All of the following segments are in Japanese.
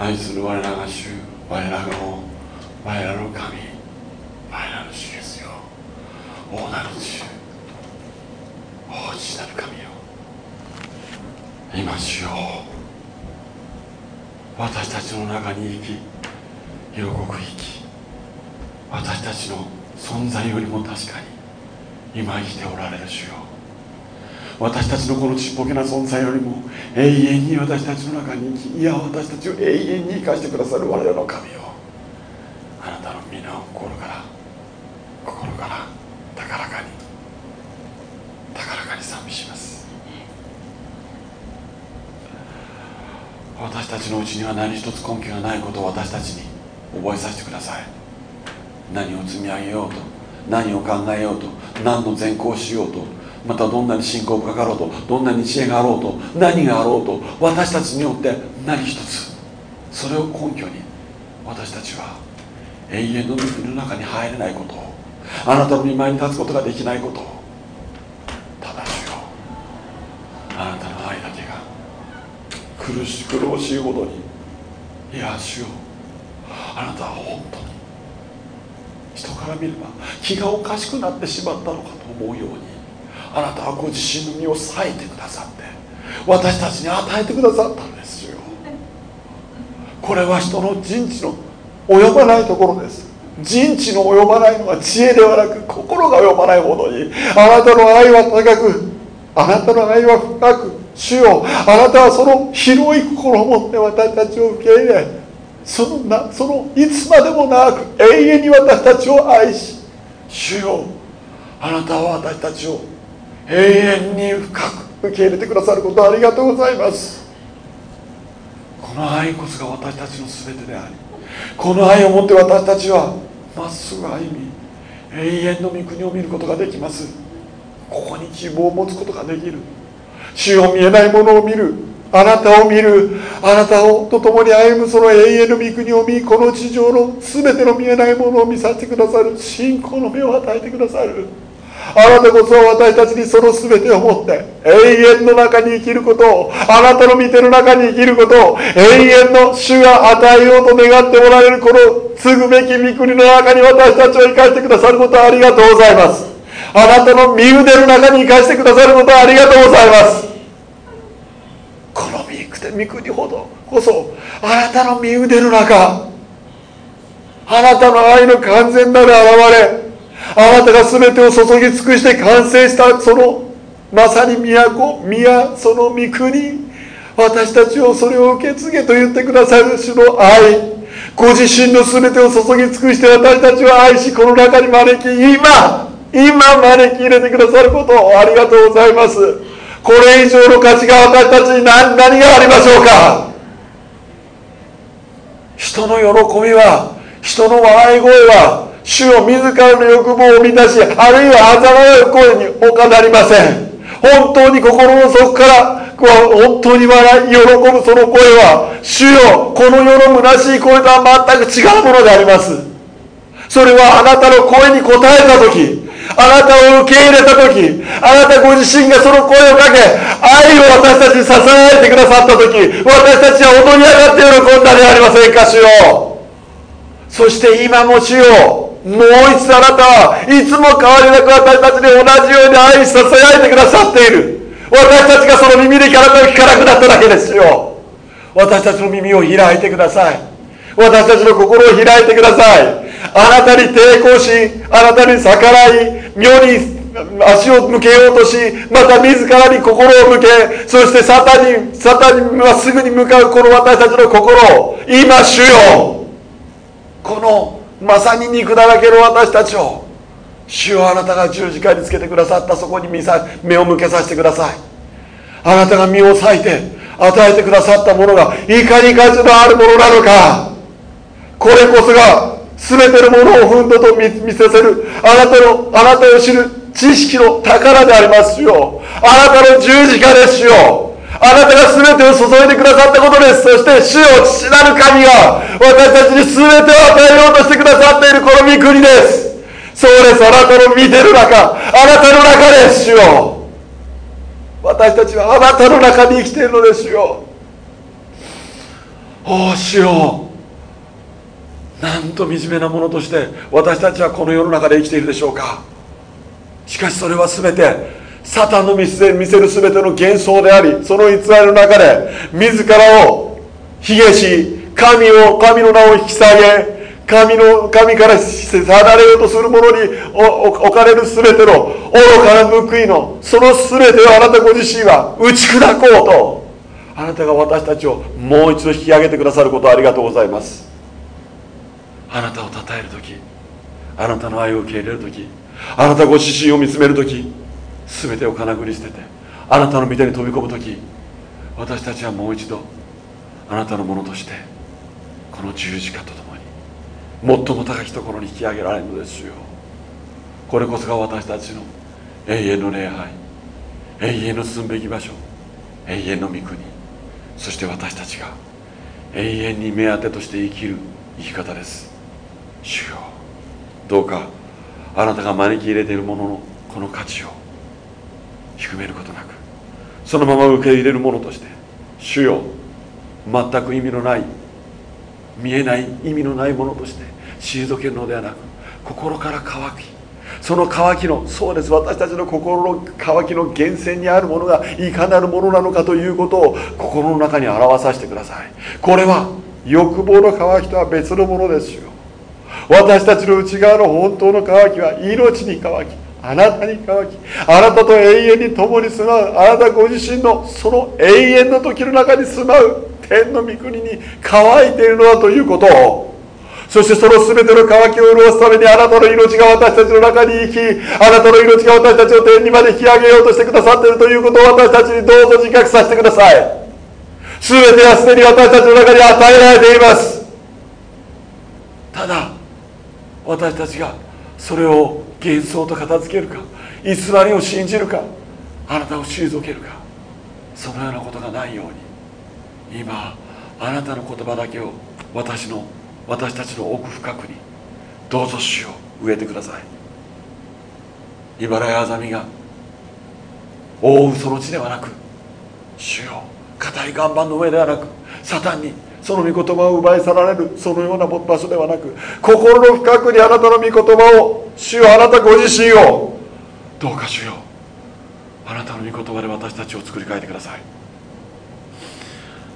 愛する我らが主我らの我らの神我らの主ですよ。王なる主王子なる神よ。今主よ。私たちの中に生き色濃く生き私たちの存在よりも確かに今生きておられる主よ。私たちのこのちっぽけな存在よりも永遠に私たちの中に生きいや私たちを永遠に生かしてくださる我らの神よ。あなたの皆を心から心から高らかに高らかに賛美します。私たちのうちには何一つ根拠がないことを私たちに覚えさせてください。何を積み上げようと何を考えようと何の善行しようとまたどんなに信仰がかかろうとどんなに知恵があろうと何があろうと私たちによって何一つそれを根拠に私たちは永遠の御国の中に入れないことあなたの御前に立つことができないことをただしよあなたの愛だけが苦し苦しいほどにいや主よあなたは本当に人から見れば気がおかしくなってしまったのかと思うようにあなたはご自身の身を裂いてくださって私たちに与えてくださったんですよ。これは人の人知の及ばないところです。人知の及ばないのは知恵ではなく心が及ばないほどにあなたの愛は高くあなたの愛は深く主よあなたはその広い心を持って私たちを受け入れそのなそのいつまでも長く永遠に私たちを愛し主よあなたは私たちを永遠に深く受け入れてくださることありがとうございます。この愛こそが私たちの全てでありこの愛をもって私たちはまっすぐ歩み永遠の御国を見ることができます。ここに希望を持つことができる。主を見えないものを見る。あなたを見る。あなたをと共に歩むその永遠の御国を見この地上の全ての見えないものを見させてくださる。信仰の目を与えてくださるあなたこそ私たちにその全てを持って永遠の中に生きることをあなたの見てる中に生きることを永遠の主が与えようと願っておられるこの継ぐべき御国の中に私たちを生かしてくださることありがとうございます。あなたの身腕の中に生かしてくださることありがとうございます。この御御国ほどこそあなたの身腕の中あなたの愛の完全なる現れあなたが全てを注ぎ尽くして完成したそのまさに都宮その御国私たちをそれを受け継げと言ってくださる主の愛。ご自身の全てを注ぎ尽くして私たちを愛しこの中に招き今今招き入れてくださることをありがとうございます。これ以上の価値が私たちに何何がありましょうか。人の喜びは人の笑い声は主を自らの欲望を満たしあるいは嘲笑う声に他なりません。本当に心の底から本当に笑い喜ぶその声は主よこの世の虚しい声とは全く違うものであります。それはあなたの声に応えた時あなたを受け入れた時あなたご自身がその声をかけ愛を私たちに支えてくださった時私たちは踊り上がって喜んだではありませんか主よ。そして今も主よもう一度あなたはいつも変わりなく私たちに同じように愛し支えてくださっている。私たちがその耳でからと聞かなくなっただけですよ。私たちの耳を開いてください。私たちの心を開いてください。あなたに抵抗しあなたに逆らい妙に足を向けようとしまた自らに心を向けそしてサタンにサタンにまっすぐに向かうこの私たちの心を今主よ。このまさに肉だらけの私たちを主よあなたが十字架につけてくださったそこに目を向けさせてください。あなたが身を裂いて与えてくださったものがいかに価値のあるものなのか。これこそが全てのものをふんどと見せせるあなたのあなたを知る知識の宝でありますよ。あなたの十字架ですよ。あなたが全てを注いでくださったことです。そして主よ父なる神が私たちに全てを与えようとしてくださっているこの御国です。そうですあなたの見てる中あなたの中です主よ私たちはあなたの中に生きているのですよおおしよなんと惨めなものとして私たちはこの世の中で生きているでしょうか。しかしそれは全てサタンの見せ見せる全ての幻想でありその偽りの中で自らを卑下し神を神の名を引き下げ神の神から離れようとする者に置かれる全ての愚かな報いのその全てをあなたご自身は打ち砕こうとあなたが私たちをもう一度引き上げてくださることをありがとうございます。あなたを称える時あなたの愛を受け入れる時あなたご自身を見つめる時全てをかなぐり捨ててあなたの御手に飛び込む時私たちはもう一度あなたのものとしてこの十字架とともに最も高きところに引き上げられるのですよ。これこそが私たちの永遠の礼拝永遠の進むべき場所永遠の御国そして私たちが永遠に目当てとして生きる生き方です。主よどうかあなたが招き入れているもののこの価値を低めることなくそのまま受け入れるものとして主よ全く意味のない見えない意味のないものとして退けるのではなく心から乾きその乾きのそうです私たちの心の乾きの源泉にあるものがいかなるものなのかということを心の中に表させてください。これは欲望の渇きとは別のものですよ。私たちの内側の本当の渇きは命に渇きあなたに渇きあなたと永遠に共に住まうあなたご自身のその永遠の時の中に住まう天の御国に乾いているのだということを。そしてその全ての渇きを潤すためにあなたの命が私たちの中に生きあなたの命が私たちを天にまで引き上げようとしてくださっているということを私たちにどうぞ自覚させてください。全てはすでに私たちの中に与えられています。ただ私たちがそれを幻想と片付けるか偽りを信じるかあなたを退けるかそのようなことがないように今あなたの言葉だけを私の私たちの奥深くにどうぞ主を植えてください。茨やあざみが覆うその地ではなく主よ硬い岩盤の上ではなくサタンにその御言葉を奪い去られるそのような場所ではなく心の深くにあなたの御言葉を主よあなたご自身をどうか主よあなたの御言葉で私たちを作り変えてください。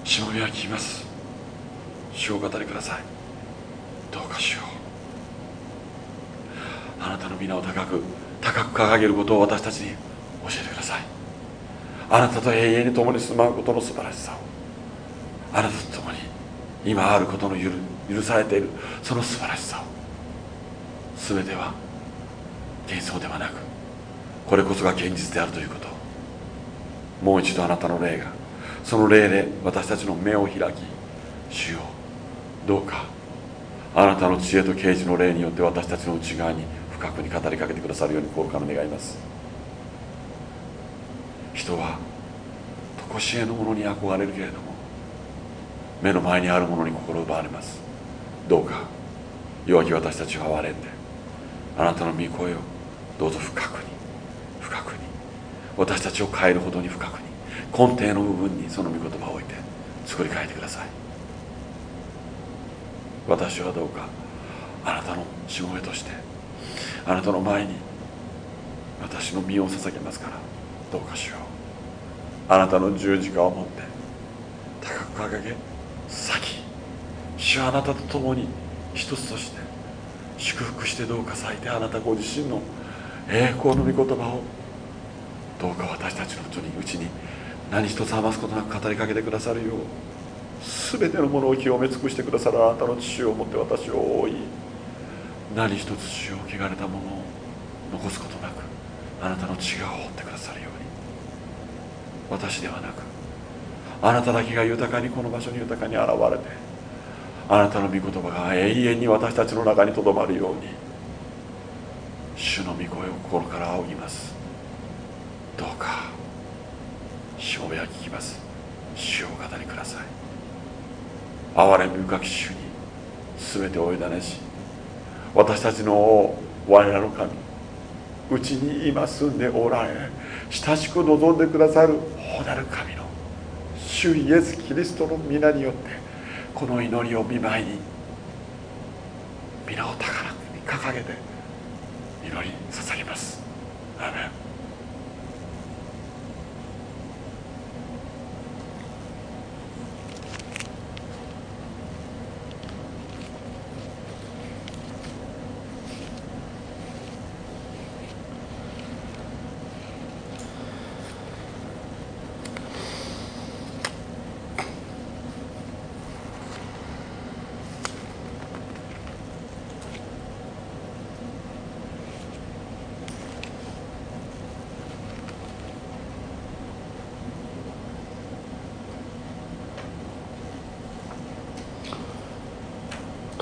しもべは聞きます。主を語りください。どうか主よ。あなたの皆を高く高く掲げることを私たちに教えてください。あなたと永遠に共に住まうことの素晴らしさを。あなたと共に今あることの許されている。その素晴らしさを。全ては幻想ではなくこれこそが現実であるということ。もう一度あなたの霊がその霊で私たちの目を開き主よどうかあなたの知恵と啓示の霊によって私たちの内側に深くに語りかけてくださるように心から願います。人は常しえのものに憧れるけれども目の前にあるものに心奪われます。どうか弱き私たちは憐れんであなたの御声をどうぞ深くに深くに私たちを変えるほどに深くに根底の部分にその御言葉を置いて作り変えてください。私はどうかあなたのしもべとしてあなたの前に私の身を捧げますからどうかしよう。あなたの十字架を持って高く掲げ先主はあなたと共に一つとして祝福してどうか咲いてあなたご自身の栄光の御言葉をどうか私たちのうちに何一つ余すことなく語りかけてくださるよう全てのものを清め尽くしてくださるあなたの父をもって私を覆い何一つ血を汚れたものを残すことなくあなたの血が覆ってくださるように私ではなくあなただけが豊かにこの場所に豊かに現れてあなたの御言葉が永遠に私たちの中にとどまるように主の御声を心から仰ぎます。どうかしもべは聞きます。主を語りください。憐れみ深き主に全てお委ねし私たちの我らの神うちに今住んでおられ親しく望んでくださる穂なる神の主イエス・キリストの皆によってこの祈りを見舞いに皆を高らかに掲げて祈り捧げます。アメ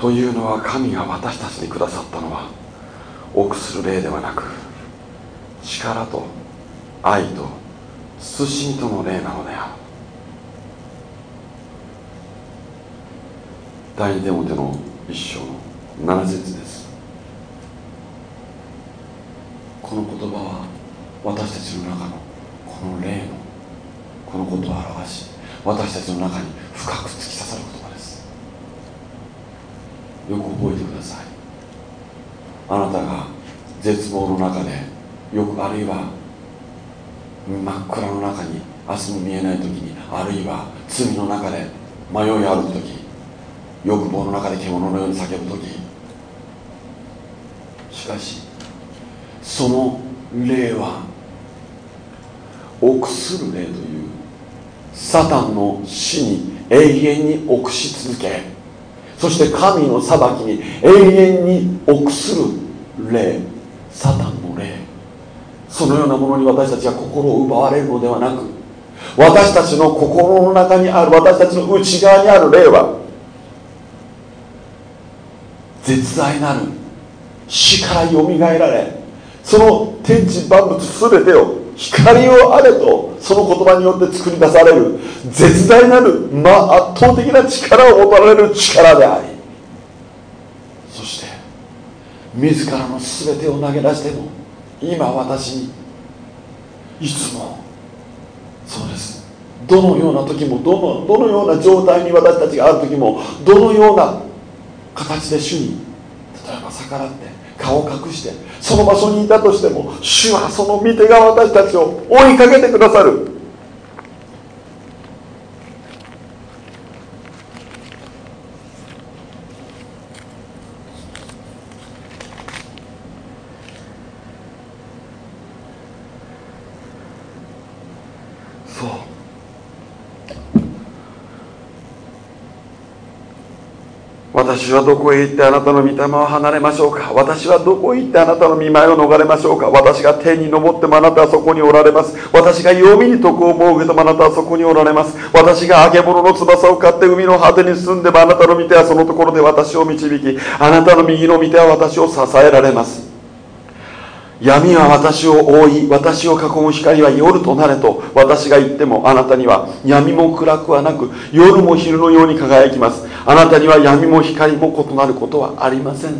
というのは神が私たちにくださったのは臆する霊ではなく力と愛と慎みとの霊なのである。第二手モテの一章の7節です。この言葉は私たちの中のこの霊のこのことを表し私たちの中に深く突き刺さることよく覚えてください。あなたが絶望の中でよくあるいは真っ暗の中に明日も見えない時にあるいは罪の中で迷い歩く時欲望の中で獣のように叫ぶ時。しかしその霊は臆する霊というサタンの死に永遠に臆し続けそして神の裁きに永遠に臆する霊サタンの霊。そのようなものに私たちは心を奪われるのではなく私たちの心の中にある私たちの内側にある霊は絶大なる死からよみがえられその天地万物全てを光をあれとその言葉によって作り出される絶大なる、まあ、圧倒的な力を持たれる力でありそして自らの全てを投げ出しても今私にいつもそうです。どのような時もどのどのような状態に私たちがある時もどのような形で主に例えば逆らって顔を隠してその場所にいたとしても主はその御手が私たちを追いかけてくださる。私はどこへ行ってあなたの御霊を離れましょうか？私はどこへ行ってあなたの御前を逃れましょうか？私が天に昇ってもあなたはそこにおられます。私が読みに徳を設けてもあなたはそこにおられます。私が揚げ物の翼を買って海の果てに住んでもあなたの御手はそのところで私を導きあなたの右の御手は私を支えられます。闇は私を覆い私を囲む光は夜となれと私が言ってもあなたには闇も暗くはなく夜も昼のように輝きます。あなたには闇も光も異なることはありません。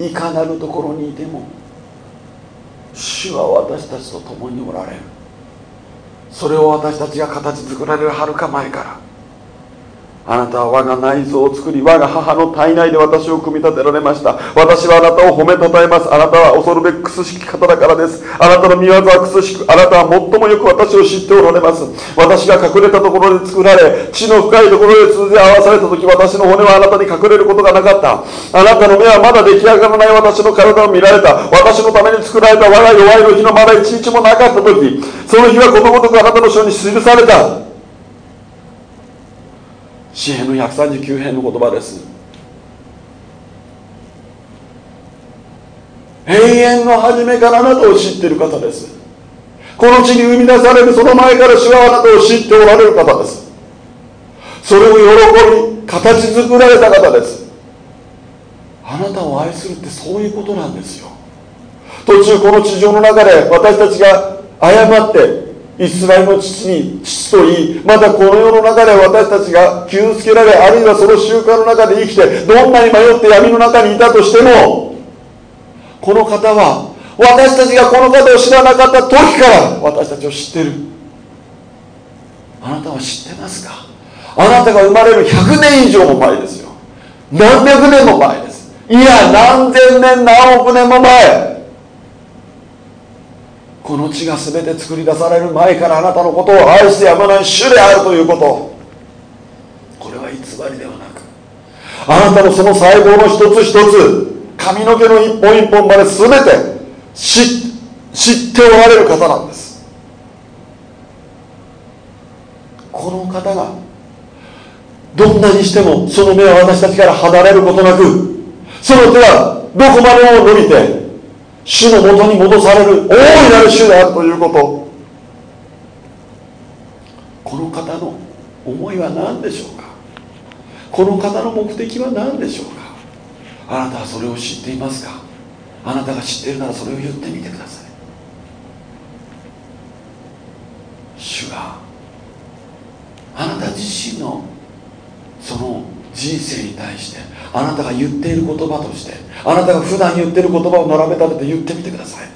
いかなるところにいても主は私たちと共におられる。それを私たちが形作られるはるか前からあなたは我が内臓を作り我が母の体内で私を組み立てられました。私はあなたを褒めたたえます。あなたは恐るべく苦しき方だからです。あなたの見業は苦しくあなたは最もよく私を知っておられます。私が隠れたところで作られ地の深いところで通じ合わされた時私の骨はあなたに隠れることがなかった。あなたの目はまだ出来上がらない。私の体を見られた。私のために作られた我が弱いの日のまだ一日もなかった時その日はことごとくあなたの書に記された。詩篇の139編の言葉です。永遠の初めからあなたを知っている方です。この地に生み出されるその前から主はあなたを知っておられる方です。それを喜び形作られた方です。あなたを愛するってそういうことなんですよ。途中この地上の中で私たちが誤ってイスラエルの父に父と言いまたこの世の中で私たちが傷つけられあるいはその習慣の中で生きてどんなに迷って闇の中にいたとしてもこの方は私たちがこの方を知らなかった時から私たちを知ってる。あなたは知ってますか？あなたが生まれる100年以上も前ですよ。何百年も前です。いや何千年何億年も前。この地が全て作り出される前からあなたのことを愛してやまない主であるということ。これは偽りではなくあなたのその細胞の一つ一つ髪の毛の一本一本まで全て知っておられる方なんです。この方がどんなにしてもその目は私たちから離れることなくその手はどこまでも伸びて主のもとに戻される大いなる主であるということ。この方の思いは何でしょうか？この方の目的は何でしょうか？あなたはそれを知っていますか？あなたが知っているならそれを言ってみてください。主があなた自身のその人生に対してあなたが言っている言葉としてあなたが普段言っている言葉を並べ立てて言ってみてください。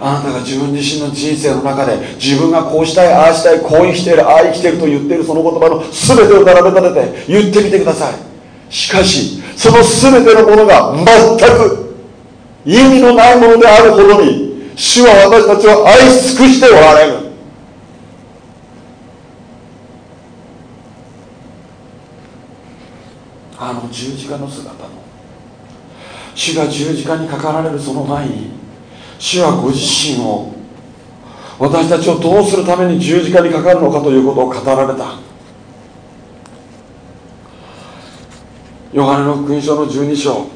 あなたが自分自身の人生の中で自分がこうしたいああしたいこう生きているああ生きていると言っているその言葉の全てを並べ立てて言ってみてください。しかしその全てのものが全く意味のないものであるほどに主は私たちを愛し尽くしておられる。あの十字架の姿の主が十字架にかかられるその前に主はご自身を私たちをどうするために十字架にかかるのかということを語られた。ヨハネの福音書の12章。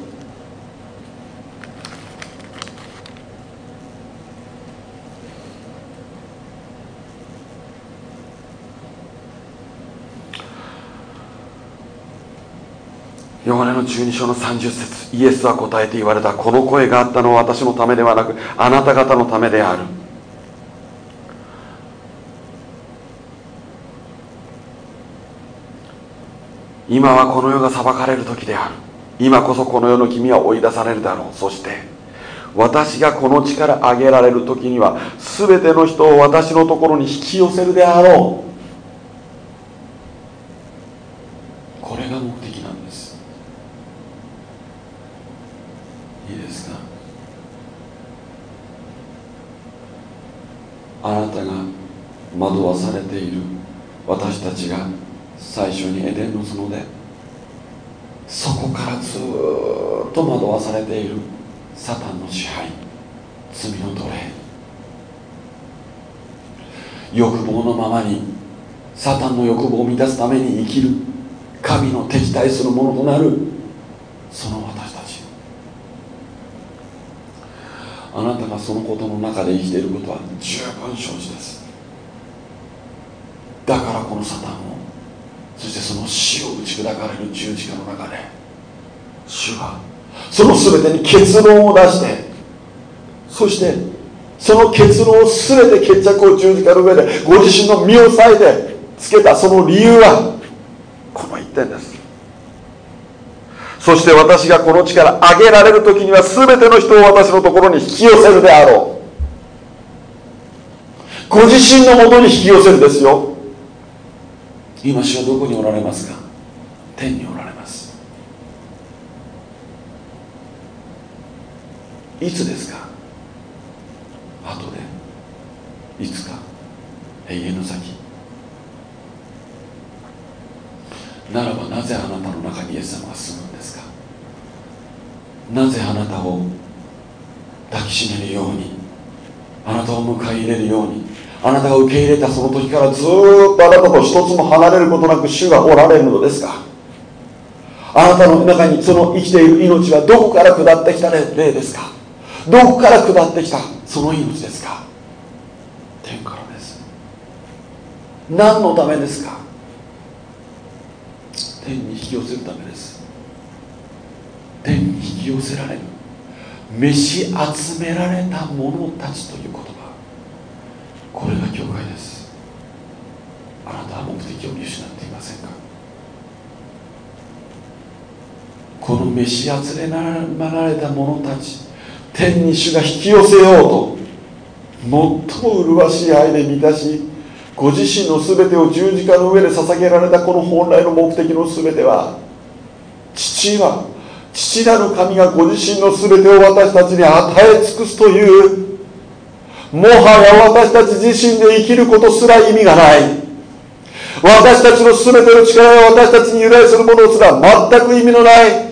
12章の30節イエスは答えて言われたこの声があったのは私のためではなくあなた方のためである。今はこの世が裁かれる時である。今こそこの世の君は追い出されるだろう。そして私がこの地から上げられる時には全ての人を私のところに引き寄せるであろうこれが目的なんですいいですかあなたが惑わされている。私たちが最初にエデンの園でそこからずっと惑わされている。サタンの支配罪の奴隷。欲望のままにサタンの欲望を満たすために生きる。神の敵対するものとなる。その私たち。あなたがそのことの中で生きていることは十分承知です。このサタンを。そしてその死を打ち砕かれる十字架の中で主はその全てに結論を出してそしてその結論を全て決着を十字架の上でご自身の身を裂いてつけたその理由はこの一点です。そして私がこの地から上げられる時には全ての人を私のところに引き寄せるであろう。ご自身のもとに引き寄せるですよ。今主はどこにおられますか？天におられます。いつですか？後で。いつか？永遠の先。ならばなぜあなたの中にイエス様が住むんですか？なぜあなたを抱きしめるようにあなたを迎え入れるようにあなたが受け入れたその時からずっとあなたと一つも離れることなく主がおられるのですか？あなたの中にその生きている命はどこから下ってきた霊ですか？どこから下ってきたその命ですか？天からです。何のためですか？天に引き寄せるためです。天に引き寄せられる。召し集められた者たちという言葉これが教会です。あなたは目的を見失っていませんか？この召し集められた者たち天に主が引き寄せようと最も麗しい愛で満たしご自身の全てを十字架の上で捧げられたこの本来の目的の全ては父は父なる神がご自身の全てを私たちに与え尽くすというもはや私たち自身で生きることすら意味がない。私たちの全ての力が私たちに由来するものすら全く意味のない。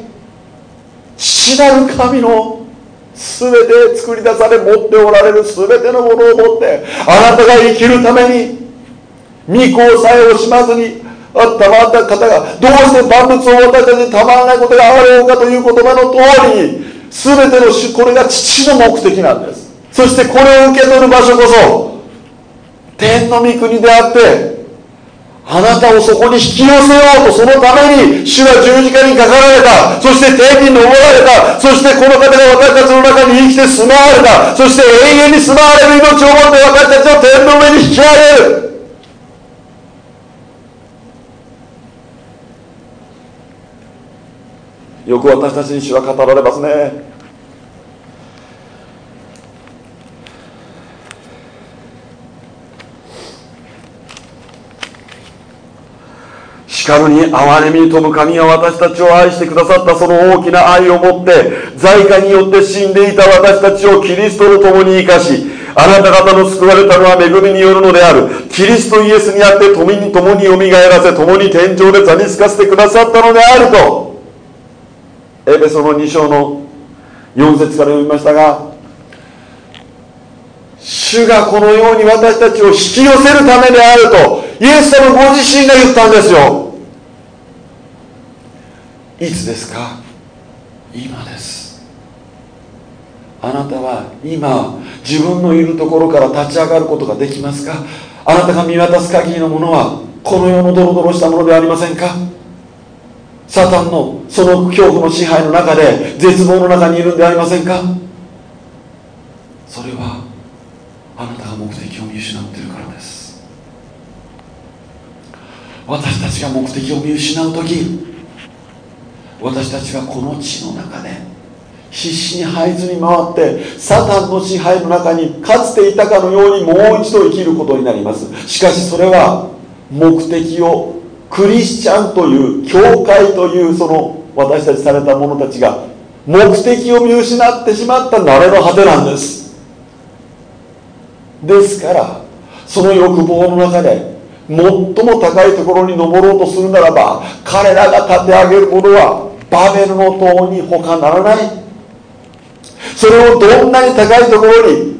父なる神の全て作り出され持っておられる全てのものを持ってあなたが生きるために御子さえ惜しまずにあったまった方がどうして万物を私たちにたまらないことがあろうかという言葉の通り全てのこれが父の目的なんです。そしてこれを受け取る場所こそ天の御国であってあなたをそこに引き寄せようとそのために主は十字架にかかられたそして天に昇られたそしてこの方が私たちの中に生きて住まわれたそして永遠に住まわれる命を持って私たちを天の上に引き上げる。よく私たちに主は語られますね。叱るに憐れみに富む神が私たちを愛してくださったその大きな愛をもって在家によって死んでいた私たちをキリストと共に生かしあなた方の救われたのは恵みによるのであるキリストイエスにあって共に共によみがえらせ共に天井で座につかせてくださったのであるとエペソの2章の4節から読みましたが主がこのように私たちを引き寄せるためであるとイエス様ご自身が言ったんですよいつですか？今です。あなたは今自分のいるところから立ち上がることができますか？あなたが見渡す限りのものはこの世のドロドロしたものではありませんか？サタンのその恐怖の支配の中で絶望の中にいるんでありませんか？それはあなたが目的を見失っているからです。私たちが目的を見失う時私たちはこの地の中で必死に這いずり回ってサタンの支配の中にかつていたかのようにもう一度生きることになります。しかしそれは目的をクリスチャンという教会というその私たちされた者たちが目的を見失ってしまった慣れの果てなんです。ですからその欲望の中で最も高いところに登ろうとするならば彼らが立て上げるものはバベルの塔に他ならない。それをどんなに高いところに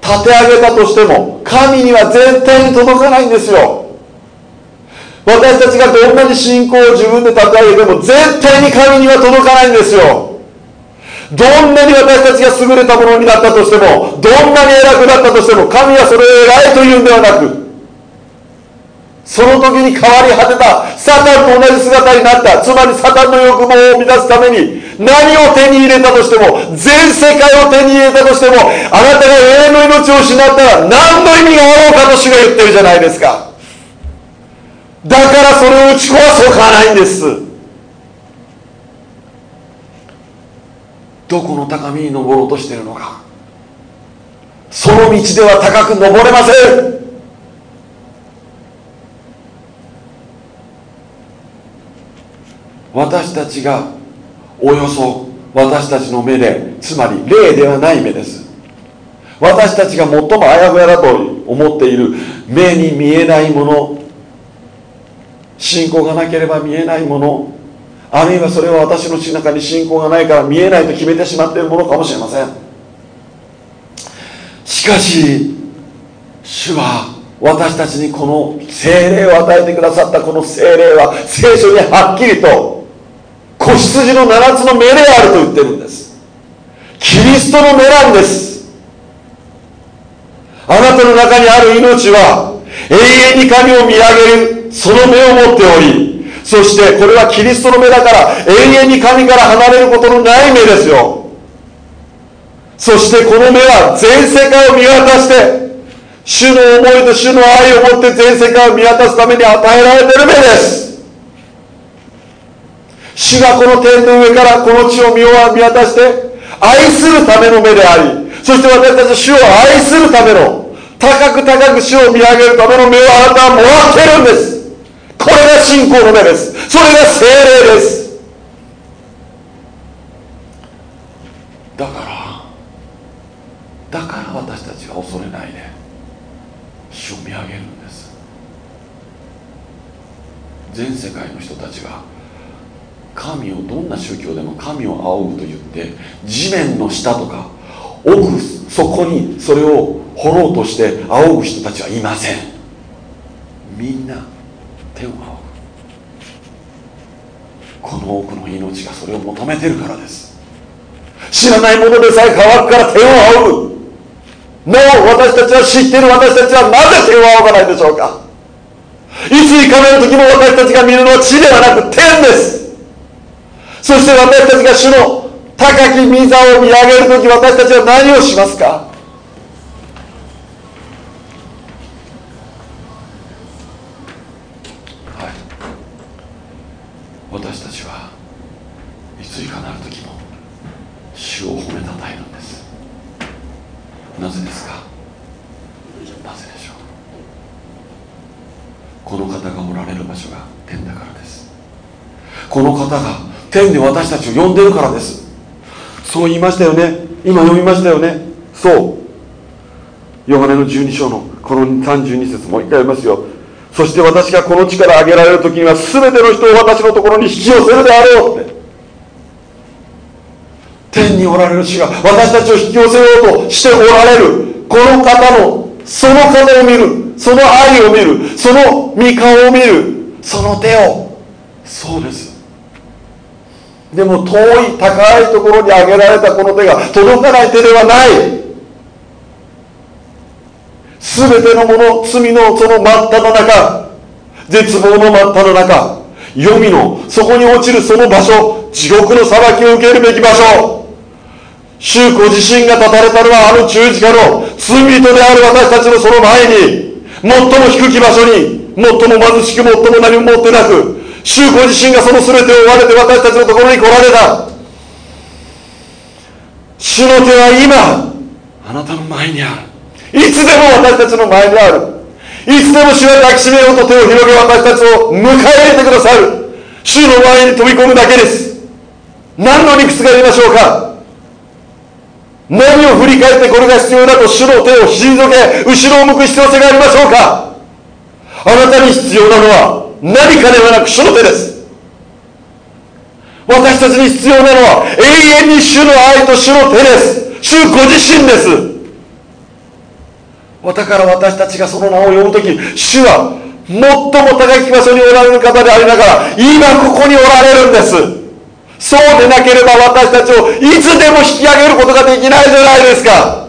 立て上げたとしても神には絶対に届かないんですよ。私たちがどんなに信仰を自分で立て上げても絶対に神には届かないんですよ。どんなに私たちが優れたものになったとしてもどんなに偉くなったとしても神はそれを偉いというんではなくその時に変わり果てたサタンと同じ姿になった。つまりサタンの欲望を満たすために何を手に入れたとしても全世界を手に入れたとしてもあなたが永遠の命を失ったら何の意味があろうかと主が言ってるじゃないですか。だからそれを打ち壊すほかないんです。どこの高みに登ろうとしてるのか。その道では高く登れません。私たちがおよそ私たちの目でつまり霊ではない目です。私たちが最もあやふやだと思っている目に見えないもの信仰がなければ見えないものあるいはそれは私の中に信仰がないから見えないと決めてしまっているものかもしれません。しかし主は私たちにこの精霊を与えてくださったこの精霊は聖書にはっきりと子羊の7つの目であると言ってるんです。キリストの目なんです。あなたの中にある命は永遠に神を見上げるその目を持っておりそしてこれはキリストの目だから永遠に神から離れることのない目ですよ。そしてこの目は全世界を見渡して主の思いと主の愛を持って全世界を見渡すために与えられてる目です。主がこの天の上からこの地を見渡して愛するための目でありそして私たち主を愛するための高く高く主を見上げるための目をあなたはもらってるんです。これが信仰の目です。それが精霊です。だからだから私たちは恐れないで主を見上げるんです。全世界の人たちが神をどんな宗教でも神を仰ぐと言って地面の下とか奥底にそれを掘ろうとして仰ぐ人たちはいません。みんな手を仰ぐ。この多くの命がそれを求めてるからです。知らないものでさえ乾くから手を仰ぐ。なお私たちは知ってる私たちはなぜ手を仰がないでしょうか。いついかなる時も私たちが見るのは地ではなく天です。そして私たちが主の高き御座を見上げる時私たちは何をしますか？はい。私たちはいついかなる時も主を褒めたたえるんです。なぜですか？なぜでしょう？この方がおられる場所が天だからです。この方が天で私たちを呼んでるからです。そう言いましたよね。今読みましたよね。そう。ヨハネの12章のこの32節もう一回読みますよ。そして私がこの地から上げられる時には全ての人を私のところに引き寄せるであろうって。天におられる主が私たちを引き寄せようとしておられる。この方のその方を見る。その愛を見る。その御顔を見る。その手を。そうです。でも遠い高いところに上げられたこの手が届かない手ではない。全てのもの罪のその真っ只中絶望の真っ只中黄泉のそこに落ちるその場所地獄の裁きを受けるべき場所主ご自身が立たれたのはあの十字架の罪人である私たちのその前に最も低き場所に最も貧しく最も何も持ってなく主ご自身がその全てを追われて私たちのところに来られた。主の手は今あなたの前にある。いつでも私たちの前にある。いつでも主は抱きしめようと手を広げ私たちを迎え入れてくださる。主の前に飛び込むだけです。何の理屈が言いましょうか。何を振り返ってこれが必要だと主の手を退け後ろを向く必要性がありましょうか。あなたに必要なのは何かではなく主の手です。私たちに必要なのは永遠に主の愛と主の手です。主ご自身です。だから私たちがその名を呼ぶ時主は最も高き場所におられる方でありながら今ここにおられるんです。そうでなければ私たちをいつでも引き上げることができないじゃないですか。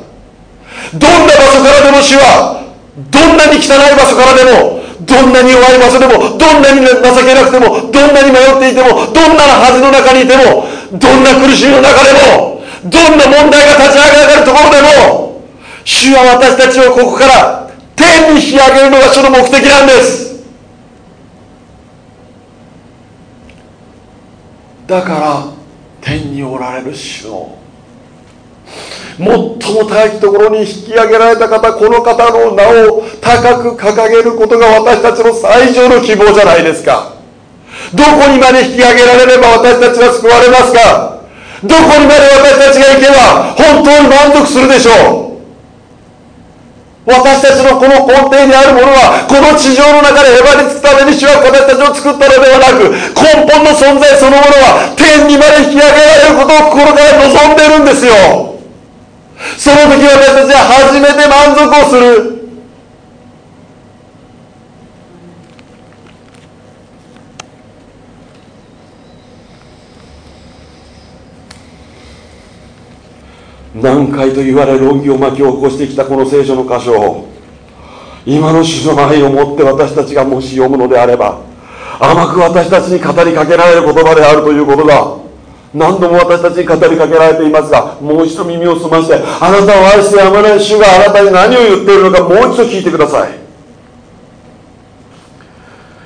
どんな場所からでも主はどんなに汚い場所からでもどんなに弱い場所でもどんなに情けなくてもどんなに迷っていてもどんな恥の中にいてもどんな苦しみの中でもどんな問題が立ち上がるところでも主は私たちをここから天に引き上げるのが主の目的なんです。だから天におられる主の最も高きところに引き上げられた方この方の名を高く掲げることが私たちの最上の希望じゃないですか。どこにまで引き上げられれば私たちは救われますか。どこにまで私たちが行けば本当に満足するでしょう。私たちのこの根底にあるものはこの地上の中でへばりつくために主は私たちを作ったのではなく根本の存在そのものは天にまで引き上げられることを心から望んでるんですよ。その時私たちは初めて満足をする。難解と言われ論議を巻き起こしてきたこの聖書の箇所を今の主の愛をもって私たちがもし読むのであれば甘く私たちに語りかけられる言葉であるということだ。何度も私たちに語りかけられていますがもう一度耳を澄ましてあなたを愛してやまない主があなたに何を言っているのかもう一度聞いてください。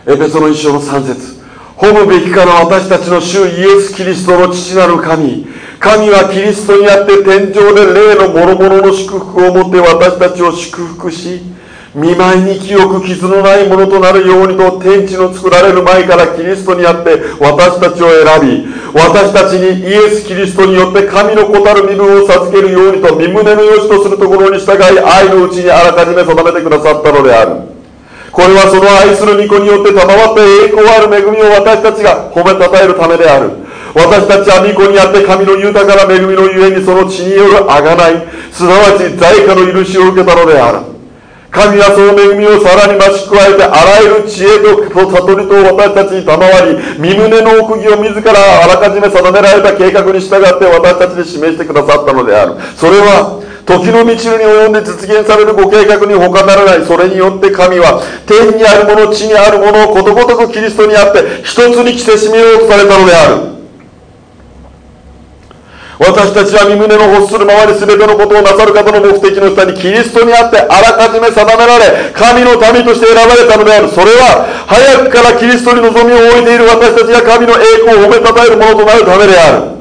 エペソの一章の3節。褒むべきかの私たちの主イエス・キリストの父なる神。神はキリストにあって天上で霊の諸々の祝福をもって私たちを祝福し見舞いに清く傷のないものとなるようにと天地の作られる前からキリストにあって私たちを選び私たちにイエス・キリストによって神の子たる身分を授けるようにと身胸の良しとするところに従い愛のうちにあらかじめ定めてくださったのである。これはその愛する御子によって賜った栄光ある恵みを私たちが褒めたたえるためである。私たちは御子にあって神の豊かな恵みのゆえにその血による贖いすなわち罪過の許しを受けたのである。神はその恵みをさらに増し加えてあらゆる知恵と悟りと私たちに賜り身胸の奥義を自らあらかじめ定められた計画に従って私たちに示してくださったのである。それは時の道に及んで実現されるご計画に他ならない。それによって神は天にあるもの地にあるものをことごとくキリストにあって一つに着せしめようとされたのである。私たちは身胸の欲するままに全てのことをなさる方の目的の下にキリストにあってあらかじめ定められ神の民として選ばれたのである。それは早くからキリストに望みを置いている私たちが神の栄光を褒めたたえるものとなるためである。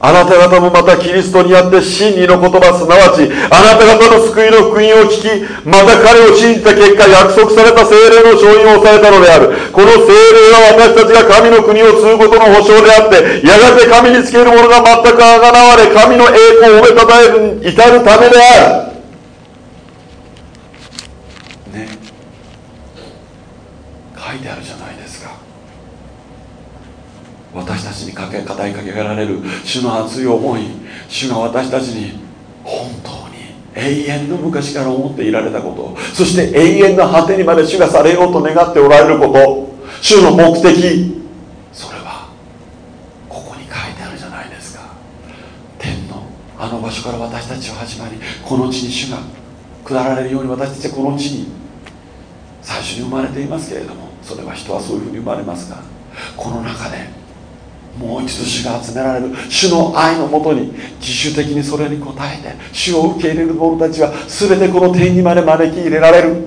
あなた方もまたキリストにあって真理の言葉すなわちあなた方の救いの福音を聞きまた彼を信じた結果約束された精霊の承認を抑えたのである。この精霊は私たちが神の国を継ぐことの保証であってやがて神につけるものが全くあがなわれ神の栄光を褒めたたえるに至るためであるね書いてあるじゃないですか私たちにかけ語りかけられる主の熱い思い主が私たちに本当に永遠の昔から思っていられたことそして永遠の果てにまで主がされようと願っておられること主の目的それはここに書いてあるじゃないですか。天のあの場所から私たちを始まりこの地に主が下られるように私たちはこの地に最初に生まれていますけれどもそれは人はそういうふうに生まれますがこの中でもう一度主が集められる。主の愛のもとに自主的にそれに応えて主を受け入れる者たちは全てこの天にまで招き入れられる。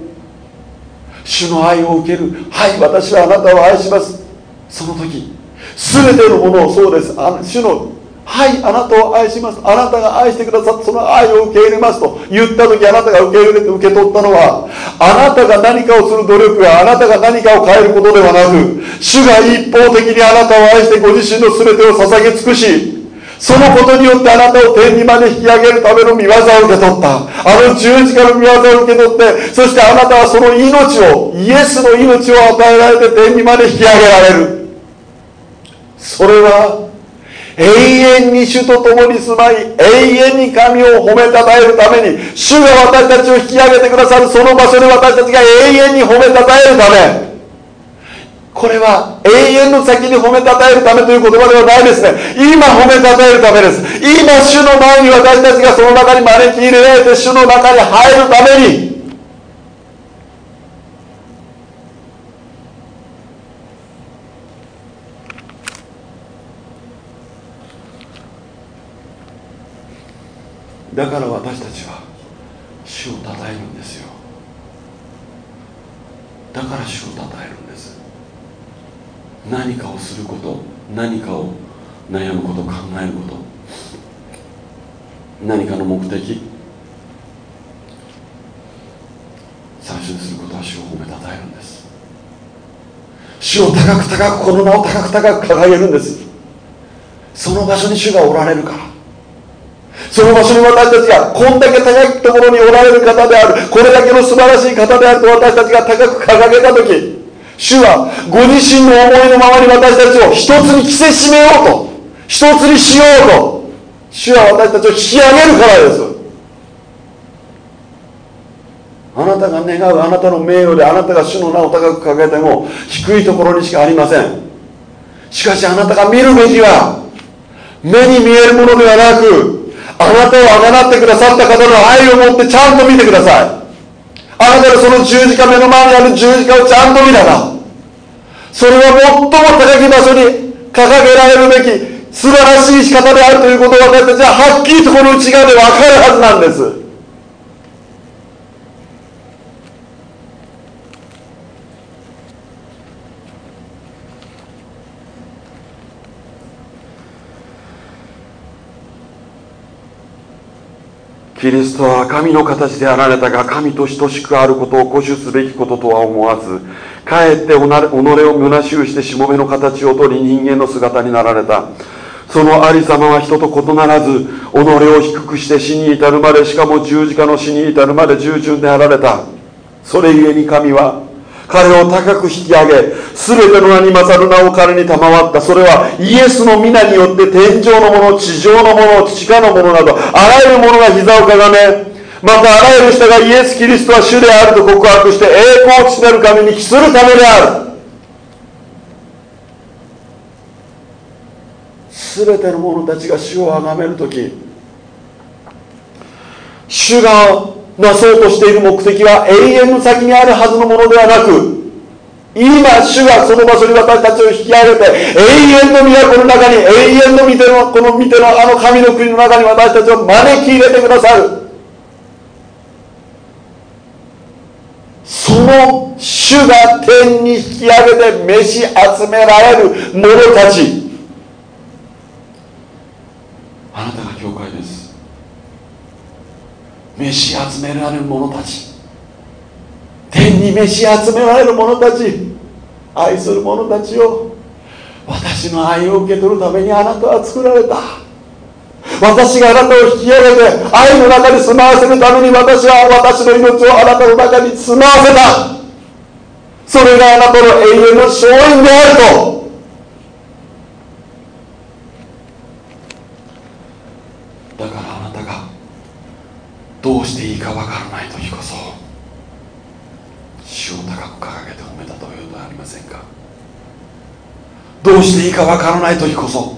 主の愛を受ける。はい私はあなたを愛します。その時全てのものをそうです。あ主のはいあなたを愛します。あなたが愛してくださったその愛を受け入れますと言った時あなたが受け入れて受け取ったのはあなたが何かをする努力やあなたが何かを変えることではなく主が一方的にあなたを愛してご自身の全てを捧げ尽くしそのことによってあなたを天にまで引き上げるための見業を受け取った。あの十字架の見業を受け取ってそしてあなたはその命をイエスの命を与えられて天にまで引き上げられる。それは永遠に主と共に住まい永遠に神を褒めたたえるために主が私たちを引き上げてくださるその場所で私たちが永遠に褒めたたえるため。これは永遠の先に褒めたたえるためという言葉ではないですね。今褒めたたえるためです。今主の前に私たちがその中に招き入れられて主の中に入るために。だから私たちは主をたたえるんですよ。だから主をたたえるんです。何かをすること何かを悩むこと考えること。何かの目的最初にすることは主を褒めたたえるんです。主を高く高くこの名を高く高く掲げるんです。その場所に主がおられるから。その場所に私たちがこんだけ高いところにおられる方である。これだけの素晴らしい方であると私たちが高く掲げた時主はご自身の思いのままに私たちを一つに着せしめようと一つにしようと主は私たちを引き上げるからです。あなたが願うあなたの名誉であなたが主の名を高く掲げても低いところにしかありません。しかしあなたが見るべきは目に見えるものではなくあなたをあがなってくださった方の愛を持ってちゃんと見てください。あなたのその十字架目の前にある十字架をちゃんと見たらそれは最も高き場所に掲げられるべき素晴らしい仕方であるということを私たちははっきりとこの内側で分かるはずなんです。キリストは神の形であられたが神と等しくあることを固守すべきこととは思わずかえって己を虚しゅうしてしもべの形をとり人間の姿になられた。そのありさまは人と異ならず己を低くして死に至るまでしかも十字架の死に至るまで従順であられた。それゆえに神は彼を高く引き上げ全ての名に勝る名を彼に賜った。それはイエスの皆によって天上のもの地上のもの地下のものなどあらゆるものが膝をかがめまたあらゆる人がイエス・キリストは主であると告白して栄光を父なる神に帰するためである。全ての者たちが主を崇める時主がなそうとしている目的は永遠の先にあるはずのものではなく今主がその場所に私たちを引き上げて永遠の都の中に永遠の見てのこの見てのあの神の国の中に私たちを招き入れてくださる。その主が天に引き上げて召し集められる者たちあなたが教会です召し集められる者たち。天に召し集められる者たち。愛する者たちを。私の愛を受け取るためにあなたは作られた。私があなたを引き上げて愛の中に住まわせるために私は私の命をあなたの中に住まわせた。それがあなたの永遠の勝因であるとだからあなたがどうしていいかわからない時こそ主を高く掲げて褒めたというのではありませんか？どうしていいかわからない時こそ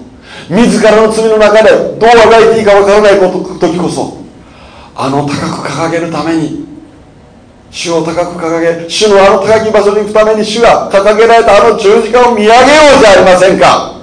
自らの罪の中でどうあがいていいかわからない時こそあの高く掲げるために主を高く掲げ主のあの高き場所に行くために主が掲げられたあの十字架を見上げようじゃありませんか？